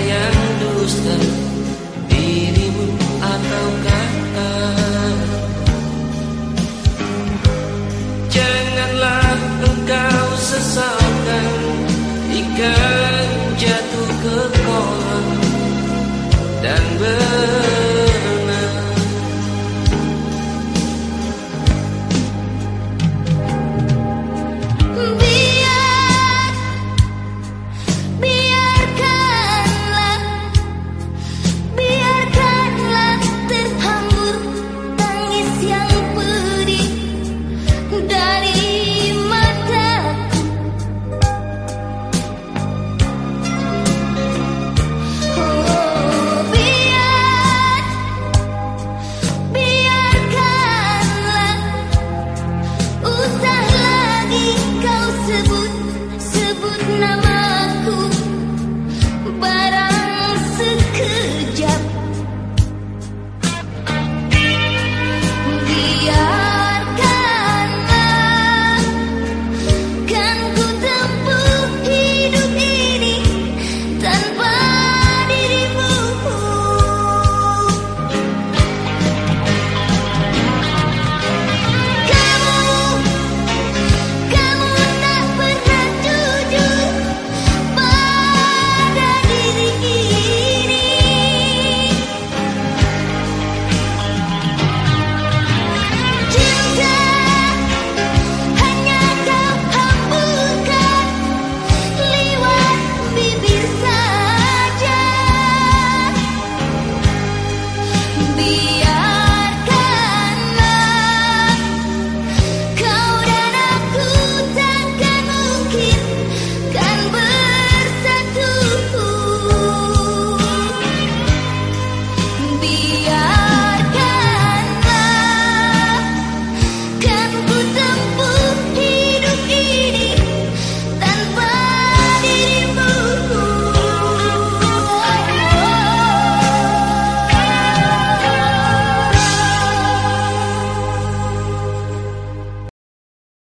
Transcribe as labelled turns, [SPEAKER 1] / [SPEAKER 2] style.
[SPEAKER 1] yang dusta. Dirimu atau kata? Janganlah engkau sesalkan Ikan jatuh ke kolam Dan ber But now. be